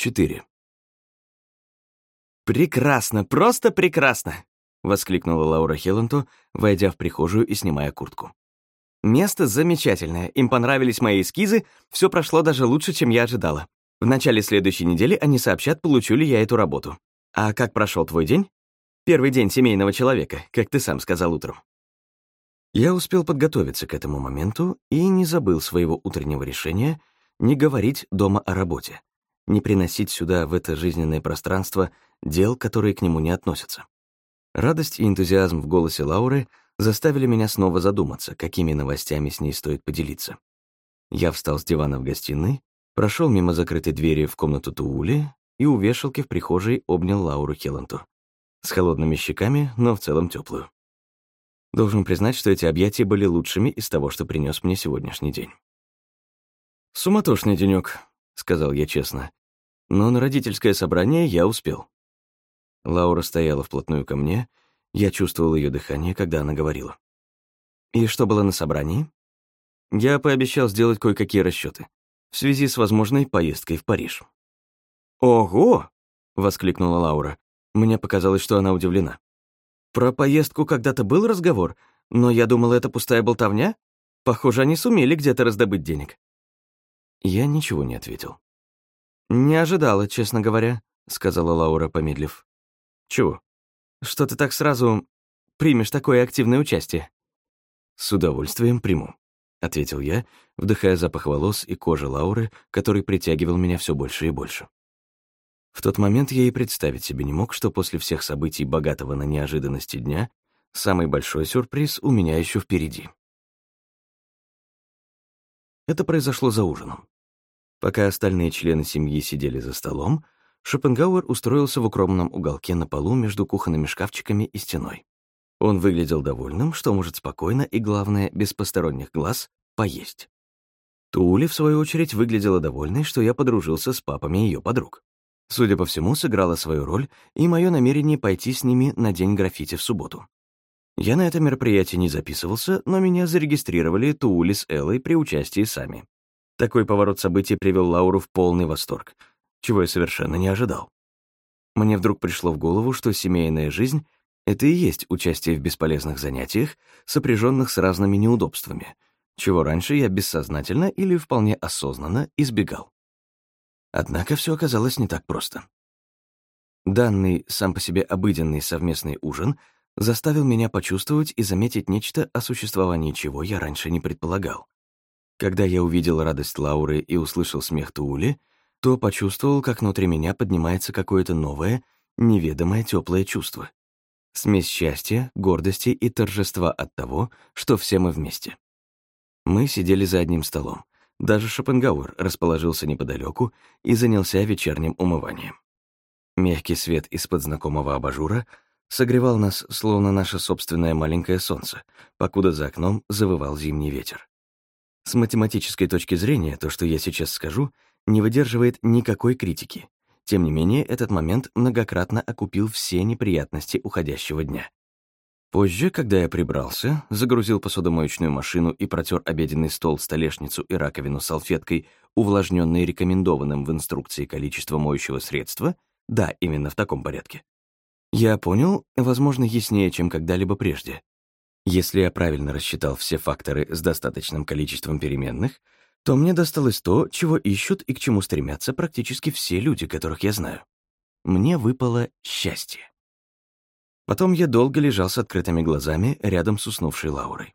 4. «Прекрасно, просто прекрасно!» — воскликнула Лаура Хелланту, войдя в прихожую и снимая куртку. «Место замечательное, им понравились мои эскизы, все прошло даже лучше, чем я ожидала. В начале следующей недели они сообщат, получу ли я эту работу. А как прошел твой день? Первый день семейного человека, как ты сам сказал утром». Я успел подготовиться к этому моменту и не забыл своего утреннего решения не говорить дома о работе не приносить сюда, в это жизненное пространство, дел, которые к нему не относятся. Радость и энтузиазм в голосе Лауры заставили меня снова задуматься, какими новостями с ней стоит поделиться. Я встал с дивана в гостиной, прошел мимо закрытой двери в комнату Туули и у вешалки в прихожей обнял Лауру Хелланту. С холодными щеками, но в целом теплую. Должен признать, что эти объятия были лучшими из того, что принес мне сегодняшний день. «Суматошный денёк», — сказал я честно но на родительское собрание я успел. Лаура стояла вплотную ко мне, я чувствовал ее дыхание, когда она говорила. «И что было на собрании?» Я пообещал сделать кое-какие расчеты в связи с возможной поездкой в Париж. «Ого!» — воскликнула Лаура. Мне показалось, что она удивлена. «Про поездку когда-то был разговор, но я думала, это пустая болтовня. Похоже, они сумели где-то раздобыть денег». Я ничего не ответил. «Не ожидала, честно говоря», — сказала Лаура, помедлив. «Чего? Что ты так сразу примешь такое активное участие?» «С удовольствием приму», — ответил я, вдыхая запах волос и кожи Лауры, который притягивал меня все больше и больше. В тот момент я и представить себе не мог, что после всех событий богатого на неожиданности дня самый большой сюрприз у меня еще впереди. Это произошло за ужином. Пока остальные члены семьи сидели за столом, Шопенгауэр устроился в укромном уголке на полу между кухонными шкафчиками и стеной. Он выглядел довольным, что может спокойно и, главное, без посторонних глаз, поесть. Тули, в свою очередь, выглядела довольной, что я подружился с папами ее подруг. Судя по всему, сыграла свою роль и мое намерение пойти с ними на день граффити в субботу. Я на это мероприятие не записывался, но меня зарегистрировали Туули с Эллой при участии сами. Такой поворот событий привел Лауру в полный восторг, чего я совершенно не ожидал. Мне вдруг пришло в голову, что семейная жизнь — это и есть участие в бесполезных занятиях, сопряженных с разными неудобствами, чего раньше я бессознательно или вполне осознанно избегал. Однако все оказалось не так просто. Данный, сам по себе обыденный совместный ужин заставил меня почувствовать и заметить нечто, о существовании чего я раньше не предполагал. Когда я увидел радость Лауры и услышал смех Туули, то почувствовал, как внутри меня поднимается какое-то новое, неведомое теплое чувство. Смесь счастья, гордости и торжества от того, что все мы вместе. Мы сидели за одним столом. Даже Шопенгауэр расположился неподалеку и занялся вечерним умыванием. Мягкий свет из-под знакомого абажура согревал нас, словно наше собственное маленькое солнце, покуда за окном завывал зимний ветер. С математической точки зрения, то, что я сейчас скажу, не выдерживает никакой критики. Тем не менее, этот момент многократно окупил все неприятности уходящего дня. Позже, когда я прибрался, загрузил посудомоечную машину и протер обеденный стол, столешницу и раковину салфеткой, увлажненной рекомендованным в инструкции количество моющего средства, да, именно в таком порядке, я понял, возможно, яснее, чем когда-либо прежде, если я правильно рассчитал все факторы с достаточным количеством переменных, то мне досталось то, чего ищут и к чему стремятся практически все люди, которых я знаю. Мне выпало счастье. Потом я долго лежал с открытыми глазами рядом с уснувшей Лаурой.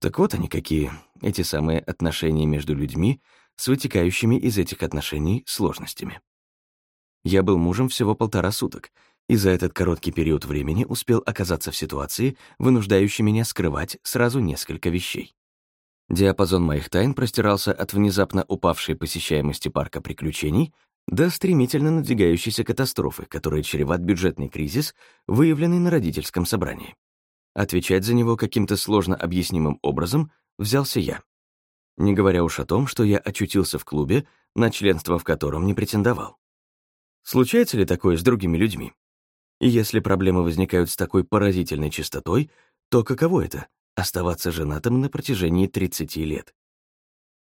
Так вот они какие, эти самые отношения между людьми с вытекающими из этих отношений сложностями. Я был мужем всего полтора суток — и за этот короткий период времени успел оказаться в ситуации, вынуждающей меня скрывать сразу несколько вещей. Диапазон моих тайн простирался от внезапно упавшей посещаемости парка приключений до стремительно надвигающейся катастрофы, которая чреват бюджетный кризис, выявленный на родительском собрании. Отвечать за него каким-то сложно объяснимым образом взялся я. Не говоря уж о том, что я очутился в клубе, на членство в котором не претендовал. Случается ли такое с другими людьми? И если проблемы возникают с такой поразительной частотой, то каково это — оставаться женатым на протяжении 30 лет?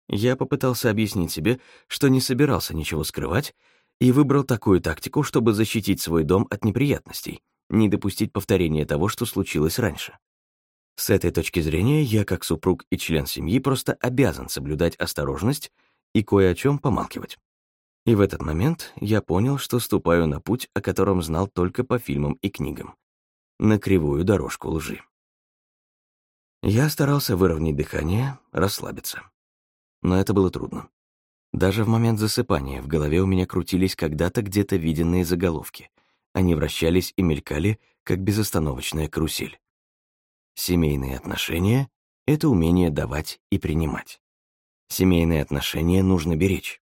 Я попытался объяснить себе, что не собирался ничего скрывать, и выбрал такую тактику, чтобы защитить свой дом от неприятностей, не допустить повторения того, что случилось раньше. С этой точки зрения я, как супруг и член семьи, просто обязан соблюдать осторожность и кое о чем помалкивать. И в этот момент я понял, что ступаю на путь, о котором знал только по фильмам и книгам. На кривую дорожку лжи. Я старался выровнять дыхание, расслабиться. Но это было трудно. Даже в момент засыпания в голове у меня крутились когда-то где-то виденные заголовки. Они вращались и мелькали, как безостановочная карусель. Семейные отношения — это умение давать и принимать. Семейные отношения нужно беречь.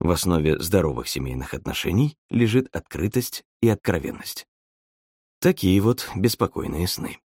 В основе здоровых семейных отношений лежит открытость и откровенность. Такие вот беспокойные сны.